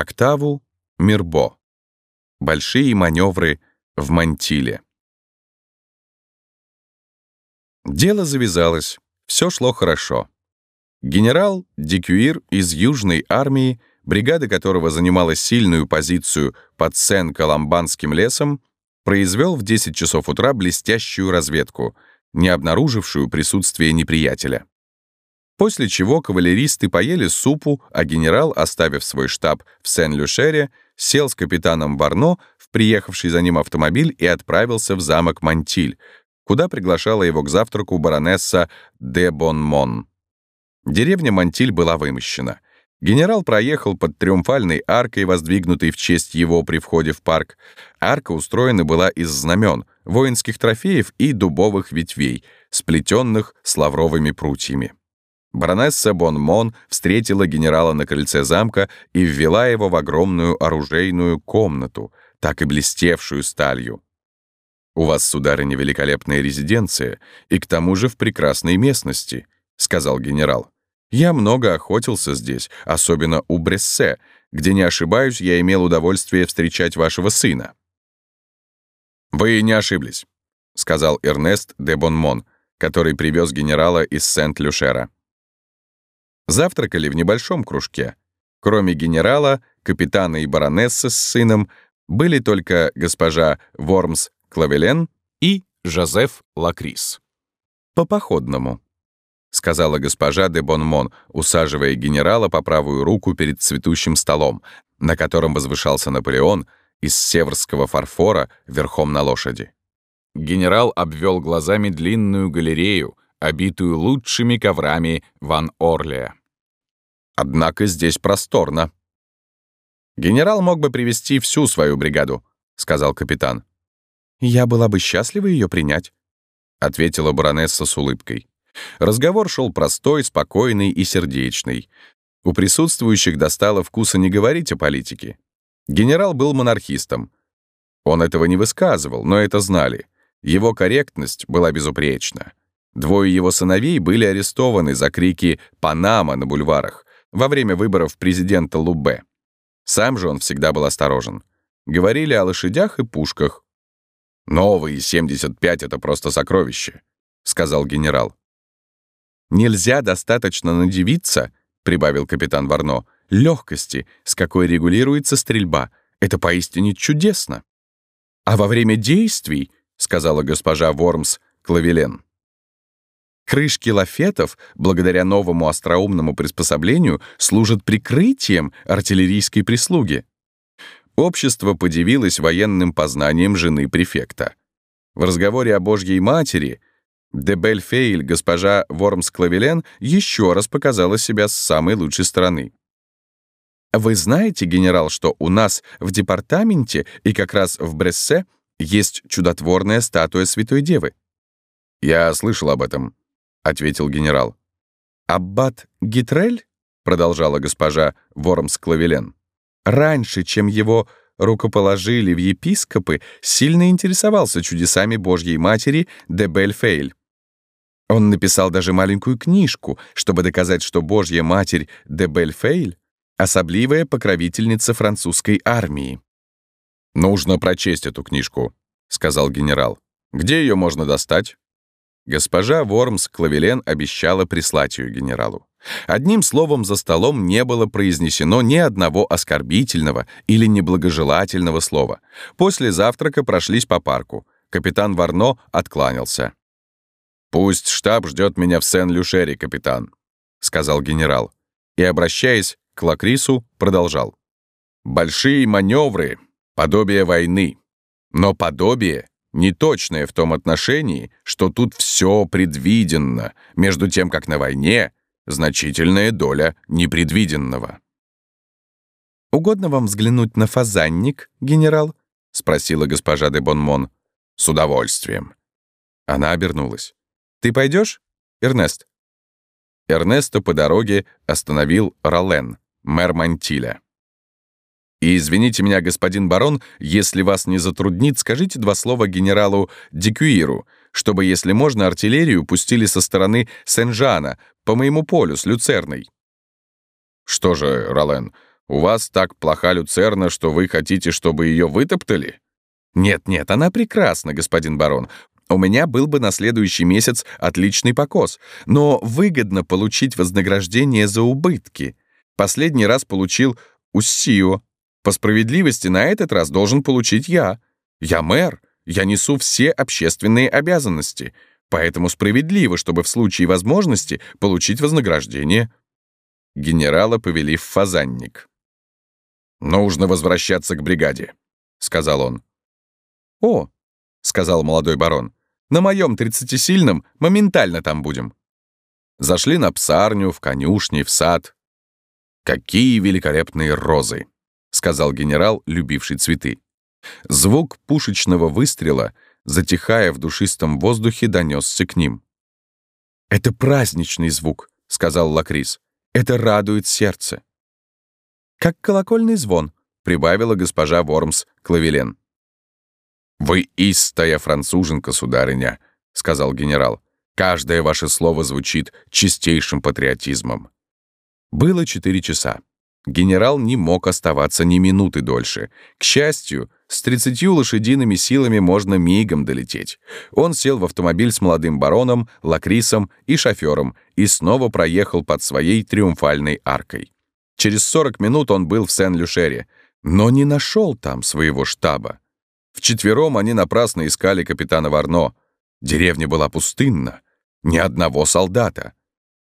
Октаву Мирбо. Большие маневры в Мантиле. Дело завязалось, все шло хорошо. Генерал Дикюир из Южной армии, бригада которого занимала сильную позицию под Сен-Каламбанским лесом, произвел в 10 часов утра блестящую разведку, не обнаружившую присутствие неприятеля. После чего кавалеристы поели супу, а генерал, оставив свой штаб в Сен-Люшере, сел с капитаном Варно в приехавший за ним автомобиль и отправился в замок Мантиль, куда приглашала его к завтраку баронесса де Бонмон. Деревня Мантиль была вымощена. Генерал проехал под триумфальной аркой, воздвигнутой в честь его при входе в парк. Арка устроена была из знамен, воинских трофеев и дубовых ветвей, сплетенных с лавровыми прутьями. Баронесса Бонмон встретила генерала на крыльце замка и ввела его в огромную оружейную комнату, так и блестевшую сталью. «У вас, сударыня, великолепная резиденция, и к тому же в прекрасной местности», — сказал генерал. «Я много охотился здесь, особенно у Брессе, где, не ошибаюсь, я имел удовольствие встречать вашего сына». «Вы не ошиблись», — сказал Эрнест де Бонмон, который привез генерала из Сент-Люшера. Завтракали в небольшом кружке. Кроме генерала, капитана и баронессы с сыном, были только госпожа Вормс Клавелен и Жозеф Лакрис. «По походному», — сказала госпожа де Бонмон, усаживая генерала по правую руку перед цветущим столом, на котором возвышался Наполеон из северского фарфора верхом на лошади. Генерал обвел глазами длинную галерею, обитую лучшими коврами Ван Орлия. Однако здесь просторно. «Генерал мог бы привести всю свою бригаду», — сказал капитан. «Я была бы счастлива ее принять», — ответила баронесса с улыбкой. Разговор шел простой, спокойный и сердечный. У присутствующих достало вкуса не говорить о политике. Генерал был монархистом. Он этого не высказывал, но это знали. Его корректность была безупречна. Двое его сыновей были арестованы за крики «Панама» на бульварах, во время выборов президента Лубе. Сам же он всегда был осторожен. Говорили о лошадях и пушках. «Новые 75 — это просто сокровище», — сказал генерал. «Нельзя достаточно надевиться», — прибавил капитан Варно, «легкости, с какой регулируется стрельба. Это поистине чудесно». «А во время действий», — сказала госпожа Вормс Клавелен, Крышки лафетов, благодаря новому остроумному приспособлению, служат прикрытием артиллерийской прислуги. Общество подивилось военным познанием жены префекта. В разговоре о Божьей Матери де Бельфейль, госпожа Вормс-Клавелен, еще раз показала себя с самой лучшей стороны. «Вы знаете, генерал, что у нас в департаменте и как раз в Брессе есть чудотворная статуя Святой Девы?» «Я слышал об этом», — ответил генерал. «Аббат Гитрель?» — продолжала госпожа Вормс-Клавелен. «Раньше, чем его рукоположили в епископы, сильно интересовался чудесами Божьей Матери де Бельфейль. Он написал даже маленькую книжку, чтобы доказать, что Божья Матерь де Бельфейль — особливая покровительница французской армии. «Нужно прочесть эту книжку», — сказал генерал. «Где ее можно достать?» Госпожа Вормс Клавелен обещала прислать ее генералу. Одним словом, за столом не было произнесено ни одного оскорбительного или неблагожелательного слова. После завтрака прошлись по парку. Капитан Варно откланялся. «Пусть штаб ждет меня в Сен-Люшере, капитан», — сказал генерал. И, обращаясь к Лакрису, продолжал. «Большие маневры — подобие войны. Но подобие неточное в том отношении, что тут все предвиденно, между тем, как на войне значительная доля непредвиденного. «Угодно вам взглянуть на фазанник, генерал?» — спросила госпожа де Бонмон. «С удовольствием». Она обернулась. «Ты пойдешь, Эрнест?» Эрнесто по дороге остановил Ролен, мэр Мантиля. И извините меня, господин барон, если вас не затруднит, скажите два слова генералу Дикюиру, чтобы, если можно, артиллерию пустили со стороны Сен-Жана, по моему полю с Люцерной». «Что же, Ролен, У вас так плоха люцерна, что вы хотите, чтобы ее вытоптали? Нет-нет, она прекрасна, господин барон. У меня был бы на следующий месяц отличный покос, но выгодно получить вознаграждение за убытки. Последний раз получил Уссио. По справедливости на этот раз должен получить я. Я мэр, я несу все общественные обязанности, поэтому справедливо, чтобы в случае возможности получить вознаграждение. Генерала повели в фазанник. «Нужно возвращаться к бригаде», — сказал он. «О», — сказал молодой барон, на моем тридцатисильном моментально там будем. Зашли на псарню, в конюшни, в сад. «Какие великолепные розы!» — сказал генерал, любивший цветы. Звук пушечного выстрела, затихая в душистом воздухе, донесся к ним. «Это праздничный звук», — сказал Лакрис. «Это радует сердце». «Как колокольный звон», — прибавила госпожа Вормс Клавелен. «Вы истая француженка, сударыня», — сказал генерал. «Каждое ваше слово звучит чистейшим патриотизмом». Было четыре часа. Генерал не мог оставаться ни минуты дольше. К счастью, с тридцатью лошадиными силами можно мигом долететь. Он сел в автомобиль с молодым бароном, лакрисом и шофером и снова проехал под своей триумфальной аркой. Через сорок минут он был в Сен-Люшере, но не нашел там своего штаба. Вчетвером они напрасно искали капитана Варно. Деревня была пустынна. Ни одного солдата.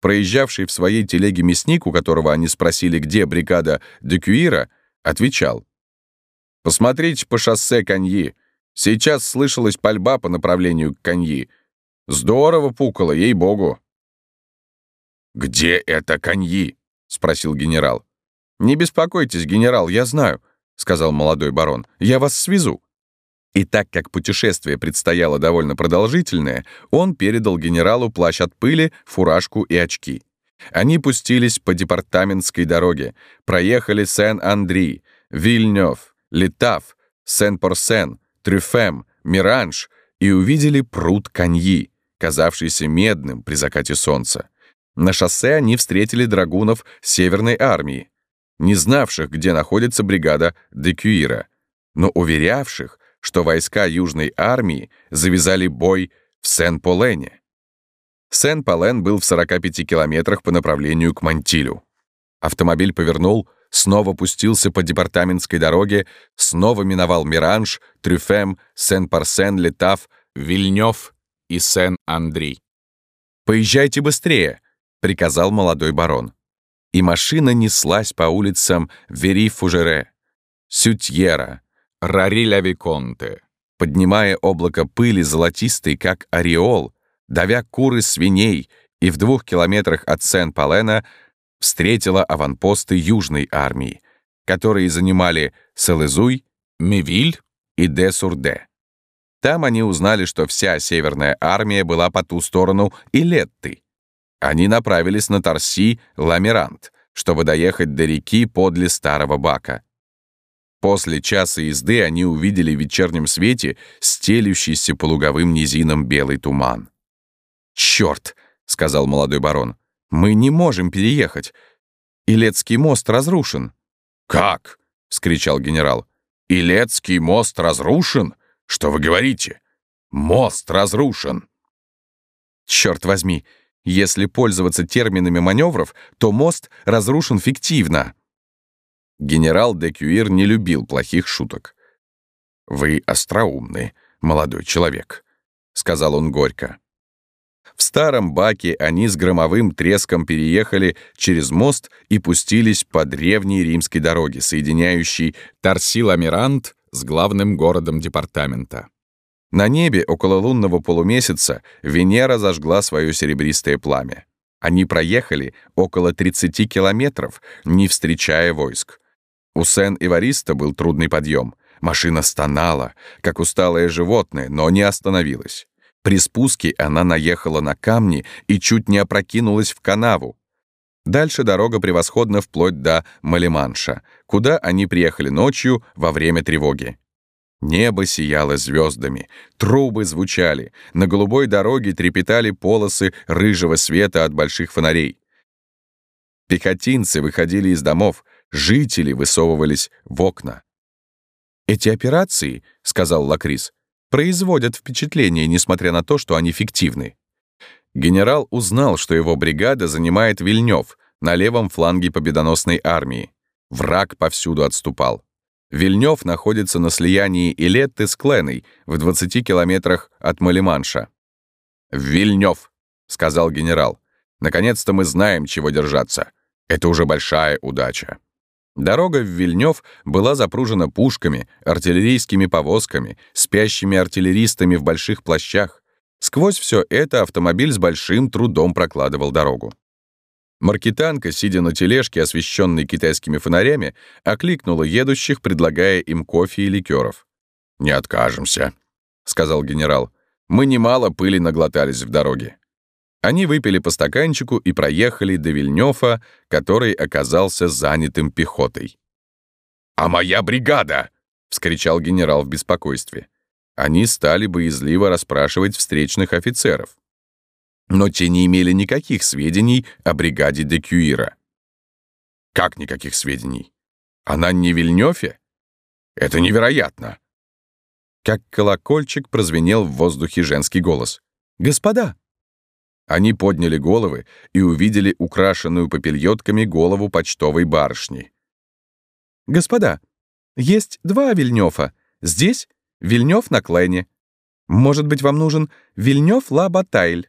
Проезжавший в своей телеге мясник, у которого они спросили, где бригада Декюира, отвечал. «Посмотрите по шоссе Каньи. Сейчас слышалась пальба по направлению к Каньи. Здорово пукало, ей-богу». «Где это Каньи?» — спросил генерал. «Не беспокойтесь, генерал, я знаю», — сказал молодой барон. «Я вас свезу». И так как путешествие предстояло довольно продолжительное, он передал генералу плащ от пыли, фуражку и очки. Они пустились по департаментской дороге, проехали Сен-Андри, Вильнёв, Литав, Сен-Порсен, Трюфем, Миранж и увидели пруд Каньи, казавшийся медным при закате солнца. На шоссе они встретили драгунов Северной армии, не знавших, где находится бригада Декюира, но уверявших, что войска Южной армии завязали бой в Сен-Полене. Сен-Полен был в 45 километрах по направлению к Мантилю. Автомобиль повернул, снова пустился по департаментской дороге, снова миновал Миранж, Трюфем, Сен-Парсен, Летав, Вильнёв и Сен-Андрей. «Поезжайте быстрее!» — приказал молодой барон. И машина неслась по улицам Вери-Фужере, Сютьера, Рари-ля-Виконте, поднимая облако пыли золотистой, как ореол, давя куры свиней, и в двух километрах от Сен-Палена встретила аванпосты Южной армии, которые занимали Селезуй, Мевиль и Де-Сурде. Там они узнали, что вся Северная армия была по ту сторону Илетты. Они направились на Тарси, Ламерант, чтобы доехать до реки подле Старого Бака. После часа езды они увидели в вечернем свете стелющийся по луговым низинам белый туман. «Чёрт!» — сказал молодой барон. «Мы не можем переехать. Илецкий мост разрушен». «Как?» — вскричал генерал. «Илецкий мост разрушен? Что вы говорите? Мост разрушен!» «Чёрт возьми! Если пользоваться терминами маневров, то мост разрушен фиктивно», Генерал де Кюир не любил плохих шуток. «Вы остроумный, молодой человек», — сказал он горько. В старом баке они с громовым треском переехали через мост и пустились по древней римской дороге, соединяющей Тарсил-Амирант с главным городом департамента. На небе около лунного полумесяца Венера зажгла свое серебристое пламя. Они проехали около 30 километров, не встречая войск. У Сен-Ивариста был трудный подъем. Машина стонала, как усталое животное, но не остановилась. При спуске она наехала на камни и чуть не опрокинулась в канаву. Дальше дорога превосходна вплоть до Малиманша, куда они приехали ночью во время тревоги. Небо сияло звездами, трубы звучали, на голубой дороге трепетали полосы рыжего света от больших фонарей. Пехотинцы выходили из домов, Жители высовывались в окна. «Эти операции, — сказал Лакрис, — производят впечатление, несмотря на то, что они фиктивны. Генерал узнал, что его бригада занимает Вильнёв на левом фланге победоносной армии. Враг повсюду отступал. Вильнёв находится на слиянии Илетты с Кленой в 20 километрах от Малиманша. «Вильнёв», — сказал генерал, — «наконец-то мы знаем, чего держаться. Это уже большая удача». Дорога в Вильнёв была запружена пушками, артиллерийскими повозками, спящими артиллеристами в больших плащах. Сквозь все это автомобиль с большим трудом прокладывал дорогу. Маркетанка, сидя на тележке, освещенной китайскими фонарями, окликнула едущих, предлагая им кофе и ликеров. «Не откажемся», — сказал генерал. «Мы немало пыли наглотались в дороге». Они выпили по стаканчику и проехали до Вильнёфа, который оказался занятым пехотой. «А моя бригада!» — вскричал генерал в беспокойстве. Они стали боязливо расспрашивать встречных офицеров но те не имели никаких сведений о бригаде де Кюира. Как никаких сведений? Она не в Вильнёфе? Это невероятно. Как колокольчик прозвенел в воздухе женский голос. «Господа!» Они подняли головы и увидели украшенную попельотками голову почтовой барышни. «Господа, есть два Вильнёфа. Здесь Вильнёв на Клене. Может быть, вам нужен Вильнёв-Ла-Батайль?»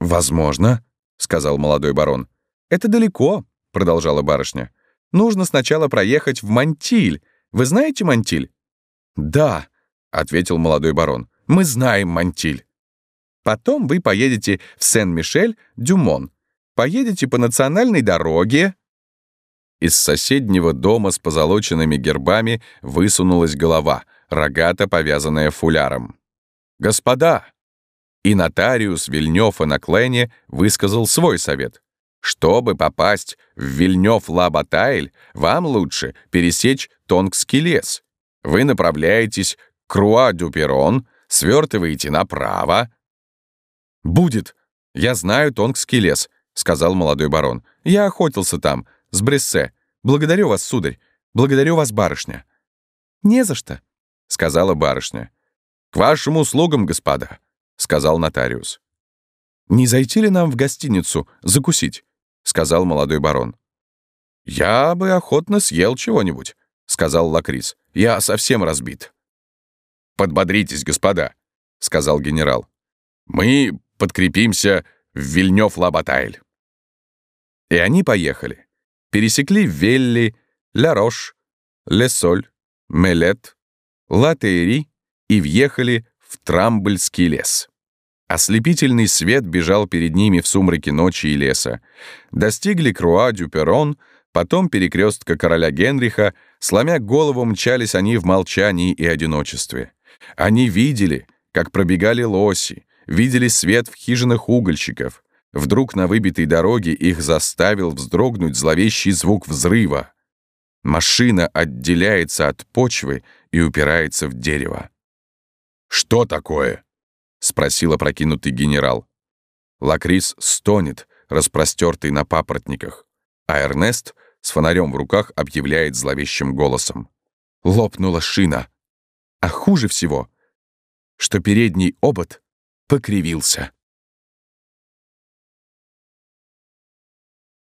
«Возможно», — сказал молодой барон. «Это далеко», — продолжала барышня. «Нужно сначала проехать в Мантиль. Вы знаете Мантиль?» «Да», — ответил молодой барон. «Мы знаем Мантиль». «Потом вы поедете в Сен-Мишель-Дюмон. Поедете по национальной дороге». Из соседнего дома с позолоченными гербами высунулась голова, рогато повязанная фуляром. «Господа!» И нотариус Вильнёв и на Клене высказал свой совет. Чтобы попасть в Вильнёв-Ла-Батайль, вам лучше пересечь Тонгский лес. Вы направляетесь к Круа-Дюперон, свертываете направо. «Будет. Я знаю Тонгский лес», — сказал молодой барон. «Я охотился там, с Брессе. Благодарю вас, сударь. Благодарю вас, барышня». «Не за что», — сказала барышня. «К вашим услугам, господа», — сказал нотариус. «Не зайти ли нам в гостиницу закусить?» — сказал молодой барон. «Я бы охотно съел чего-нибудь», — сказал Лакрис. «Я совсем разбит». «Подбодритесь, господа», — сказал генерал. «Мы подкрепимся в Вильнёв-Лабатайль». И они поехали. Пересекли Велли, Ля-Рош, Лесоль, Мелет, Латейри и въехали в Трамбльский лес. Ослепительный свет бежал перед ними в сумраке ночи и леса. Достигли Круа-Дюперон, потом перекрестка короля Генриха, сломя голову мчались они в молчании и одиночестве. Они видели, как пробегали лоси, видели свет в хижинах угольщиков. Вдруг на выбитой дороге их заставил вздрогнуть зловещий звук взрыва. Машина отделяется от почвы и упирается в дерево. «Что такое?» — спросил опрокинутый генерал. Лакрис стонет, распростертый на папоротниках, а Эрнест с фонарем в руках объявляет зловещим голосом. Лопнула шина. А хуже всего, что передний обод покривился.